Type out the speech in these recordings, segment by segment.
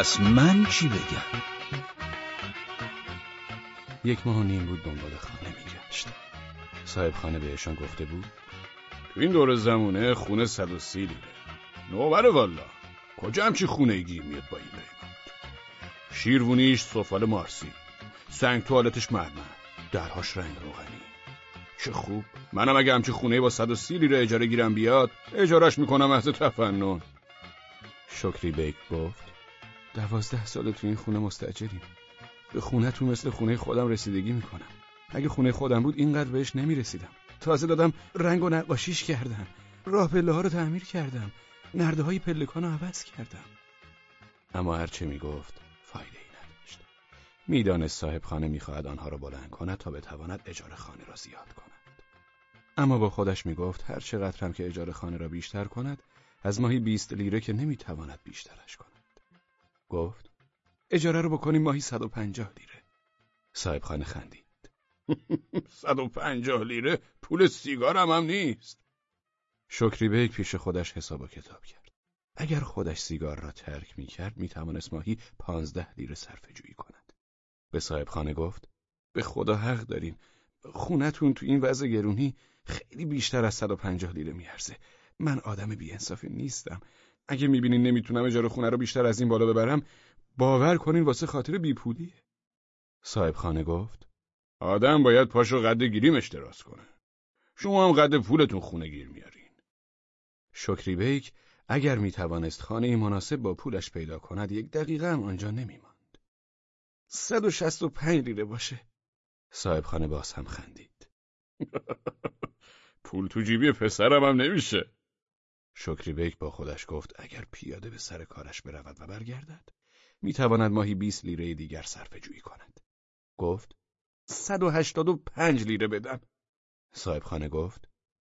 پس من چی بگم؟ یک ماه و نیم بود دنبال خانه میگشت. صاحب خانه بهشان گفته بود تو این دور زمونه خونه صد و سی لیره نوبر والا کجا همچی خونه گیر میاد با این قیمت شیروونیش سفال مارسی سنگ توالتش مرمر درهاش رنگ روغنی. چه خوب منم اگه همچی خونه با صد و سی لیره اجاره گیرم بیاد اجارش می‌کنم از تفنن. شکری بیک گفت. دوازده سال تو این خونه مستجریم به خونه تو مثل خونه خودم رسیدگی می‌کنم. اگه خونه خودم بود اینقدر بهش نمی‌رسیدم. تازه دادم رنگ و نقاشیش کردم راه پله ها رو تعمیر کردم. نرده های پلکان رو عوض کردم. اما هرچه می‌گفت فایده ای نداشت. می‌دانست صاحب خانه می‌خواهد آنها را بلند کند تا بتواند اجاره خانه را زیاد کند. اما با خودش می‌گفت هر چقدر هم که اجاره خانه را بیشتر کند از ماهی بیست لیره که نمی‌تواند بیشترش کند. گفت. اجاره رو بکنیم ماهی صد و پنجاه لیره. صاحب خانه خندید. صد و پنجاه لیره پول سیگارم هم نیست. شکری بیک پیش خودش حساب و کتاب کرد. اگر خودش سیگار را ترک می کرد می توانست ماهی پانزده لیره صرفه جویی کند. به صاحب خانه گفت به خدا حق دارین. خونتون تو این وضع گرونی خیلی بیشتر از صد و پنجاه لیره میارزه. من آدم بیانصافی نیستم. اگه می‌بینین نمی‌تونم اجاره خونه رو بیشتر از این بالا ببرم باور کنین واسه خاطر بیپولیه. صاحب خانه گفت. آدم باید پاشو قد گیریمش دراز کنه. شما هم قد پولتون خونه گیر میارین. شکری بیک اگر می‌توانست خانه مناسب با پولش پیدا کند یک دقیقه هم آنجا نمیماند. صد و شست و پنج لیره باشه. صاحب خانه باز هم خندید. پول تو جیبی پسرم هم نمیشه. شکری بیک با خودش گفت اگر پیاده به سر کارش برود و برگردد می‌تواند ماهی 20 لیره دیگر صرفه جویی کند. گفت صد و هشتاد و پنج لیره بدم صاحب خانه گفت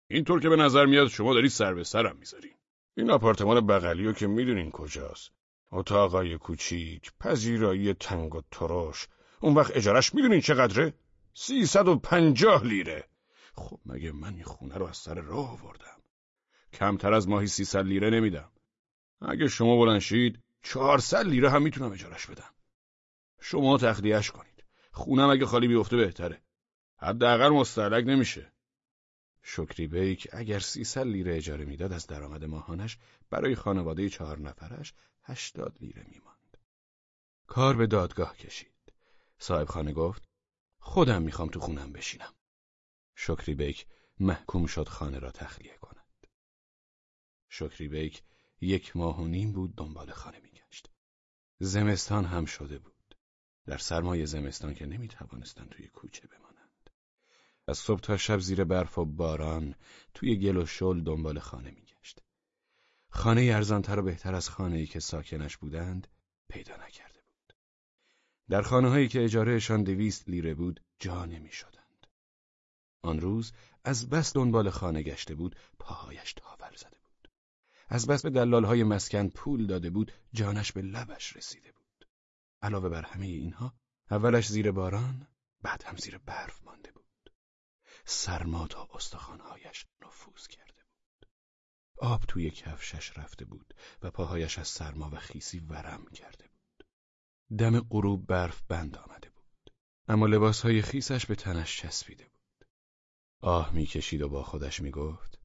اینطور که به نظر میاد شما داری سر به سرم می‌ذاری. این آپارتمان بغلیو که می‌دونین کجاست. اتاقای کوچیک پذیرایی تنگ و ترش. اون وقت اجارش می‌دونین چقدره؟ سیصد و پنجاه لیره. خب مگه من این خونه رو از سر راه آوردم؟ کمتر از ماهی سیصد لیره نمیدم. اگه شما بلنشید چهارصد لیره هم می‌تونم اجارش بدم. شما تخلیهش کنید. خونم اگه خالی بیفته بهتره. حداقل مستعلق نمیشه. شکری بیک اگر سیصد لیره اجاره می‌داد از درآمد ماهانش برای خانواده چهار نفرش هشتاد لیره میماند. کار به دادگاه کشید. صاحب خانه گفت خودم می‌خوام تو خونم بشینم. شکری بیک محکوم شد خانه را تخلیه شکری بیک یک ماه و نیم بود دنبال خانه میگشت. زمستان هم شده بود. در سرمای زمستان که نمی‌توانستند توی کوچه بمانند. از صبح تا شب زیر برف و باران توی گل و شل دنبال خانه میگشت. خانه ارزانتر و بهتر از خانه ای که ساکنش بودند پیدا نکرده بود. در خانه هایی که اجارهشان دویست لیره بود جا نمی شدند. آن روز از بس دنبال خانه گشته بود پاهایش تاول زده از بس به دلال های مسکن پول داده بود جانش به لبش رسیده بود. علاوه بر همه اینها اولش زیر باران بعد هم زیر برف مانده بود. سرما تا استخوانهایش نفوذ کرده بود. آب توی کفشش رفته بود و پاهایش از سرما و خیسی ورم کرده بود. دم غروب برف بند آمده بود. اما لباسهای خیسش به تنش چسبیده بود. آه می‌کشید و با خودش می‌گفت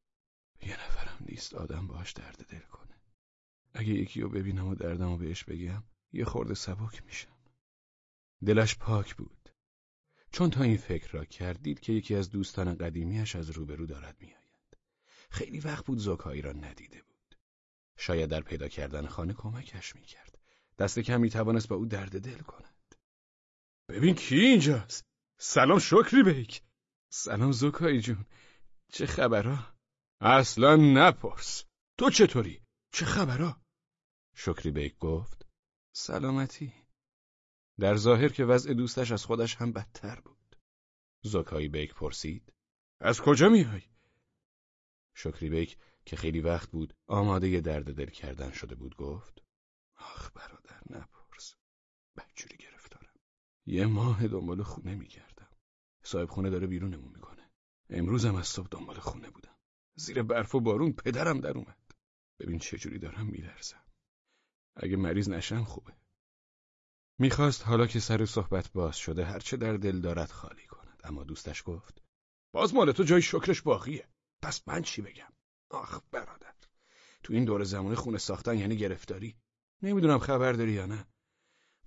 یه نفرم نیست آدم باش درد دل کنه. اگه یکی رو ببینم و دردم بهش بگم یه خورده سبک میشم. دلش پاک بود. چون تا این فکر را کردید که یکی از دوستان قدیمیش از روبرو دارد میآید. خیلی وقت بود زوکایی را ندیده بود. شاید در پیدا کردن خانه کمکش می‌کرد. دست کم می‌توانست با او درد دل کند. ببین کی اینجاست. سلام شکری بیک. سلام زوکایی جون. چه خبرها؟ اصلا نپرس. تو چطوری؟ چه خبرها شکری بیک گفت. سلامتی. در ظاهر که وضع دوستش از خودش هم بدتر بود. زوکایی بیک پرسید. از کجا میای؟ شکری بیک که خیلی وقت بود آماده درد دل کردن شده بود گفت. آخ برادر نپرس. بدجوری گرفتارم. یه ماه دنبال خونه میگردم. صاحب خونه داره بیرونمون می‌کنه. امروزم از صبح دنبال خونه بودم. زیر برف و بارون پدرم در اومد. ببین چجوری دارم میلرزم. اگه مریض نشم خوبه. می‌خواست حالا که سر صحبت باز شده هرچه در دل دارد خالی کند. اما دوستش گفت باز مال تو جای شکرش باقیه. پس من چی بگم؟ آخ برادر تو این دور زمانه خونه ساختن یعنی گرفتاری. نمی‌دونم خبر داری یا نه.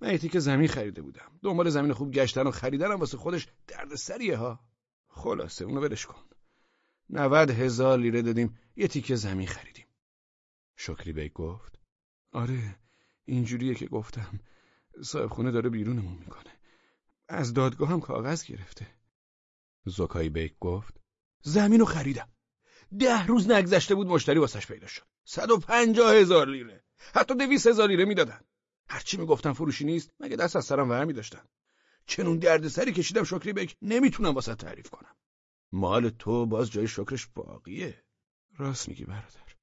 من یه که زمین خریده بودم. دنبال زمین خوب گشتن و خریدنم واسه خودش دردسریه ها. خلاصه اونو ولش کن. نود هزار لیره دادیم. یه تیکه زمین خریدیم. شکری بیگ گفت؟ آره اینجوریه که گفتم. صاحب خونه داره بیرونمون می‌کنه. از دادگاه هم کاغذ گرفته. زکای بیگ گفت؟ زمینو خریدم. ده روز نگذشته بود مشتری واسش پیدا شد. صد و پنجاه هزار لیره. حتی دویست هزار لیره می‌دادن. هرچی می‌گفتم فروشی نیست مگه دست از سرم ور میداشتن؟ چنون دردسری کشیدم شکری بک نمی‌تونم واست تعریف کنم. مال تو باز جای شکرش باقیه. راست میگی برادر.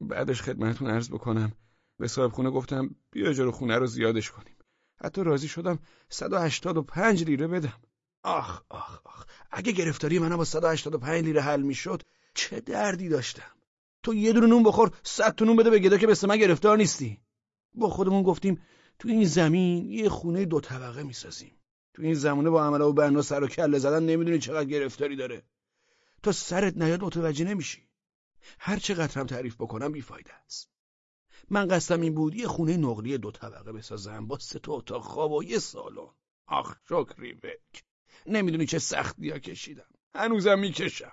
بعدش خدمتتون عرض بکنم. به صاحب خونه گفتم بیا اجاره خونه رو زیادش کنیم. حتی راضی شدم 185 لیره بدم. آخ آخ آخ. اگه گرفتاری منم با 185 لیره حل می‌شد چه دردی داشتم. تو یه دونه نون بخور صد تا نون بده به گدا که مثل من گرفتار نیستی. با خودمون گفتیم تو این زمین یه خونه دو طبقه می‌سازیم. تو این زمانه با عمله و بنا سر و کله زدن نمی‌دونی چقدر گرفتاری داره. تا سرت نیاد متوجه نمیشی. هر چقدر هم تعریف بکنم بیفایده است. من قصدم این بود یه خونه نقلی دو طبقه بسازم با سه تا اتاق خواب و یه سالن. آخ شکری بک. نمی‌دونی چه سختی ها کشیدم. هنوزم می‌کشم.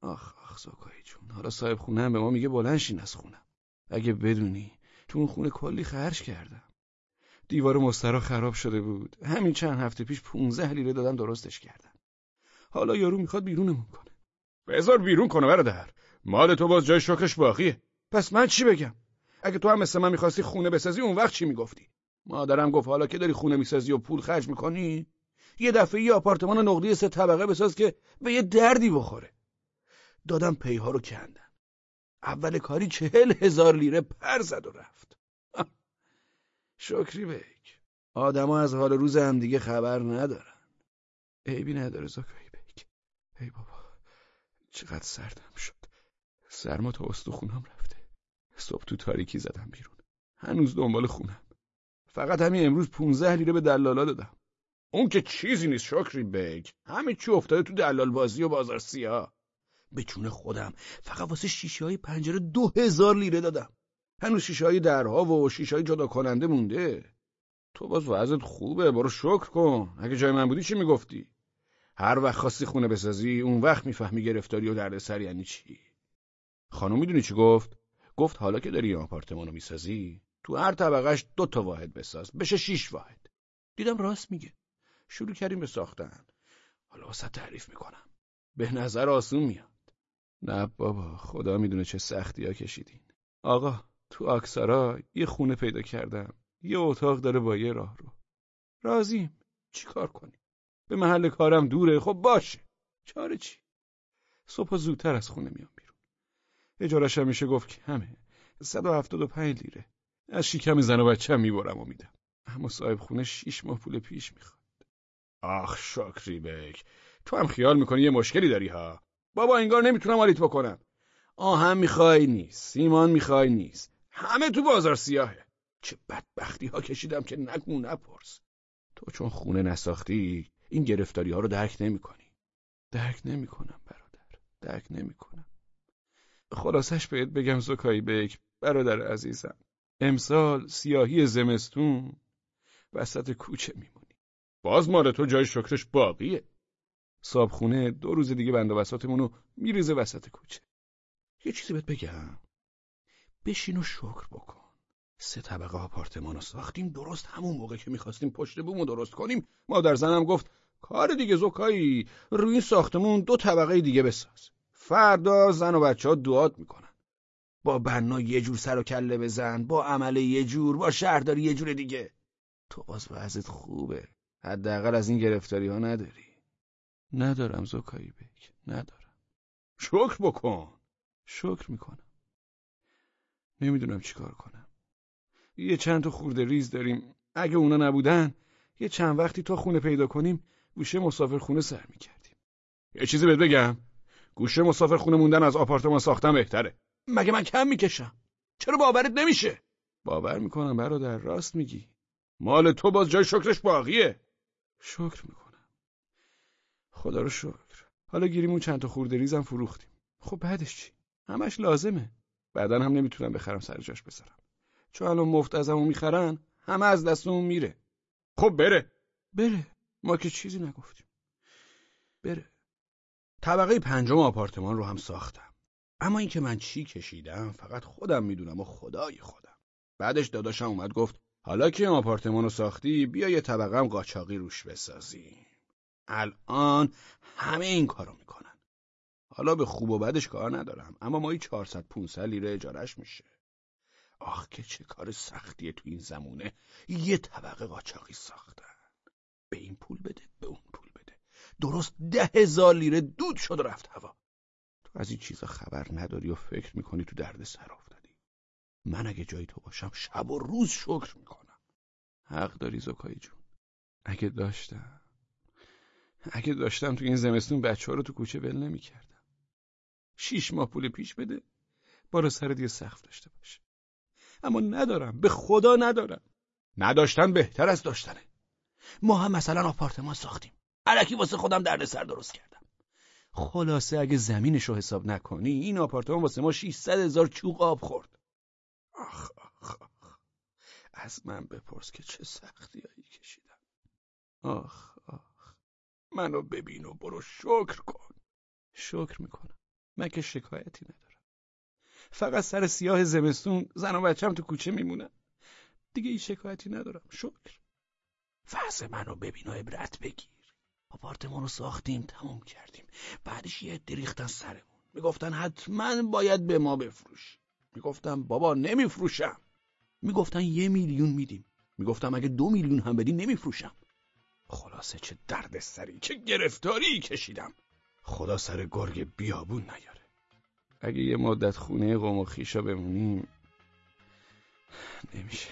آخ آخ زکایی جون. حالا صاحب خونه هم به ما میگه بلنشین از خونم اگه بدونی تو اون خونه کلی خرج کردم. دیوار مسترا خراب شده بود. همین چند هفته پیش 15 لیره دادم درستش کردم حالا یارو می‌خواد بیرونمون کنه. بذار بیرون کنه برادر. مال تو باز جای شکرش باقیه. پس من چی بگم؟ اگه تو هم مثل من می‌خواستی خونه بسازی اون وقت چی می‌گفتی؟ مادرم گفت حالا که داری خونه می‌سازی و پول خرج می‌کنی یه دفعه یه آپارتمان نقدی سه طبقه بساز که به یه دردی بخوره. دادم پیها رو کندن اول کاری چهل هزار لیره پر زد و رفت. شکری بیک آدما از حال روز هم دیگه خبر ندارن. عیبی نداره زکایی بیک ای بابا چقدر سردم شد. سرما تا استخونم رفته. صبح تو تاریکی زدم بیرون. هنوز دنبال خونم. فقط همین امروز پونزه لیره به دلالا دادم. اون که چیزی نیست شکری بیگ همه چی افتاده تو دلال بازی و بازار سیاه. به چون خودم فقط واسه شیشه های پنجره دو هزار لیره دادم. هنوز شیشه های درها و شیشه های جدا کننده مونده. تو باز وضعت خوبه برو شکر کن. اگه جای من بودی چی می‌گفتی؟ هر وقت خواستی خونه بسازی اون وقت می‌فهمی گرفتاری و دردسر یعنی چی. خانم می‌دونی چی گفت؟ گفت حالا که داری آپارتمان رو می‌سازی تو هر طبقهش دو تا واحد بساز. بشه شیش واحد. دیدم راست میگه. شروع کردیم به ساختن. حالا واسه تعریف می‌کنم. به نظر آسون میاد. نه بابا خدا می‌دونه چه سختی ها کشیدین. آقا تو آکسارا یه خونه پیدا کردم. یه اتاق داره با یه راه رو راضیم. چیکار کنیم؟ به محل کارم دوره. خب باشه. چاره چی؟ صبح زودتر از خونه میام بیرون. اجارش هم میشه گفت هفتاد و پنج لیره. از شیکم زن و بچه می‌برم و میدم. اما صاحب خونه شیش ماه پول پیش می‌خواد. آخ شاکری بک. تو هم خیال می‌کنی یه مشکلی داری ها؟ بابا انگار نمی‌تونم آلیت بکنم. آهم می‌خوای نیست. سیمان می‌خوای نیست. همه تو بازار سیاهه. چه بدبختی ها کشیدم که نگو نپرس. تو چون خونه نساختی این گرفتاری ها رو درک نمی کنی درک نمی کنم برادر. درک نمی کنم خلاصش بهت بگم زکایی بک برادر عزیزم. امسال سیاهی زمستون وسط کوچه میمونی. باز مال تو جای شکرش باقیه. خونه دو روز دیگه بند و بساتمونو میریزه وسط کوچه. یه چیزی بهت بگم. بشین و شکر بکن. سه طبقه آپارتمان رو ساختیم درست همون موقع که می‌خواستیم پشت بومو درست کنیم مادر زنم گفت کار دیگه زکایی روی این ساختمون دو طبقه دیگه بساز. فردا زن و بچه ها دعات می‌کنن. با بنا یه جور سر و کله بزن با عمل یه جور با شهرداری یه جور دیگه. تو باز وضعت خوبه. حداقل از این گرفتاری ها نداری. ندارم زکایی بک. ندارم. شکر بکن. شکر می‌کنم. نمی‌دونم چیکار کنم. یه چند تا خورده ریز داریم. اگه اونا نبودن یه چند وقتی تا خونه پیدا کنیم گوشه مسافر خونه سر می‌کردیم. یه چیزی بهت بگم. گوشه مسافر خونه موندن از آپارتمان ساختن بهتره. مگه من کم می‌کشم؟ چرا باورت نمیشه؟ باور می‌کنم برادر راست میگی. مال تو باز جای شکرش باقیه. شکر می‌کنم. خدا رو شکر. حالا گیریمون چند تا خورده ریزم فروختیم. خب بعدش چی؟ همش لازمه. بعدا هم نمی‌تونم بخرم سر جاش بذارم. چون الان مفت ازمون می‌خرن همه از دستمون میره. خب بره. بره. ما که چیزی نگفتیم. بره. طبقه پنجم آپارتمان رو هم ساختم. اما اینکه من چی کشیدم فقط خودم می‌دونم و خدای خودم. بعدش داداشم اومد گفت حالا که آپارتمان رو ساختی بیا یه طبقه هم قاچاقی روش بسازیم. الان همه این کارو می‌کنن. حالا به خوب و بدش کار ندارم اما مایی 400 500 لیره اجارش میشه. آخ که چه کار سختیه تو این زمونه. یه طبقه قاچاقی ساختن. به این پول بده به اون پول بده. درست ده هزار لیره دود شد و رفت هوا. تو از این چیزا خبر نداری و فکر می‌کنی تو درد سر افتادی؟ من اگه جای تو باشم شب و روز شکر می‌کنم. حق داری زکایی جون. اگه داشتم. اگه داشتم تو این زمستون بچه ها رو تو کوچه ول نمی‌کردم. شیش ماه پول پیش بده. بارا سر دیگه سخت داشته باشه اما ندارم. به خدا ندارم. نداشتن بهتر از داشتنه. ما هم مثلا آپارتمان ساختیم. علکی واسه خودم دردسر درست کردم. خلاصه اگه زمینش رو حساب نکنی این آپارتمان واسه ما 600 هزار چوق آب خورد. آخ آخ آخ. از من بپرس که چه سختیایی کشیدم. آخ آخ. منو ببین و برو شکر کن. شکر می‌کنم. من که شکایتی ندارم. فقط سر سیاه زمستون زن و بچم تو کوچه میمونن. دیگه این شکایتی ندارم. شکر. وضع منو ببین و عبرت بگیر. آپارتمان رو ساختیم تموم کردیم. بعدش یه عده ریختن سرمون. می‌گفتن حتما باید به ما بفروشی. می‌گفتم بابا نمیفروشم. می‌گفتن یه میلیون میدیم. می‌گفتم اگه دو میلیون هم بدی نمیفروشم. خلاصه چه درد سری چه گرفتاری کشیدم. خدا سر گرگ بیابون نیاره. اگه یه مدت خونه قوم و خیشا بمونیم نمیشه.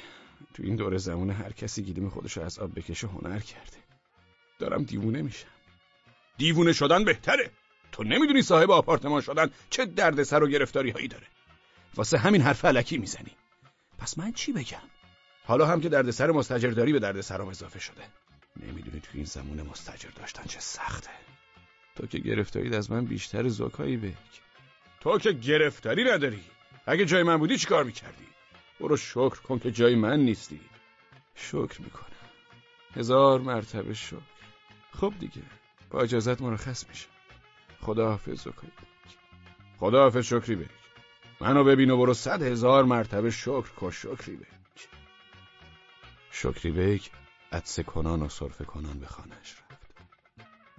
تو این دور زمونه هر کسی گیلیم خودشو از آب بکشه هنر کرده. دارم دیوونه میشم. دیوونه شدن بهتره. تو نمی‌دونی صاحب آپارتمان شدن چه دردسر و گرفتاری هایی داره. واسه همین حرف علکی می‌زنی. پس من چی بگم؟ حالا هم که دردسر مستجرداری به دردسرم اضافه شده. نمی‌دونی تو این زمونه مستجر داشتن چه سخته. تو که گرفتارید از من بیشتر زکایی بک تو که گرفتاری نداری. اگه جای من بودی چیکار می‌کردی؟ برو شکر کن که جای من نیستی. شکر می‌کنم. هزار مرتبه شکر. خب دیگه با اجازت مرخص میشم. خدا حافظ زکایی خدا حافظ شکری بک منو ببین و برو صد هزار مرتبه شکر کن شکری بک شکری بک عدس کنان و صرف کنان به خانهش رفت.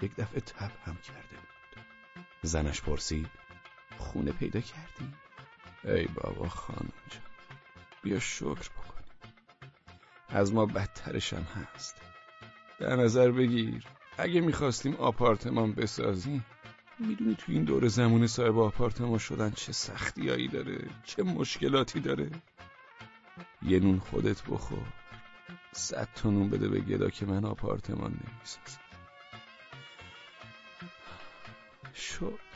یک دفعه تب هم کرده بود زنش پرسید خونه پیدا کردی؟ ای بابا خانم جان بیا شکر بکنیم. از ما بدترش هم هست. در نظر بگیر اگه می‌خواستیم آپارتمان بسازیم می‌دونی تو این دور زمونه صاحب آپارتمان شدن چه سختیایی داره چه مشکلاتی داره. یه نون خودت بخور صد تا نون بده به گدا که من آپارتمان نمی‌سازم. شکر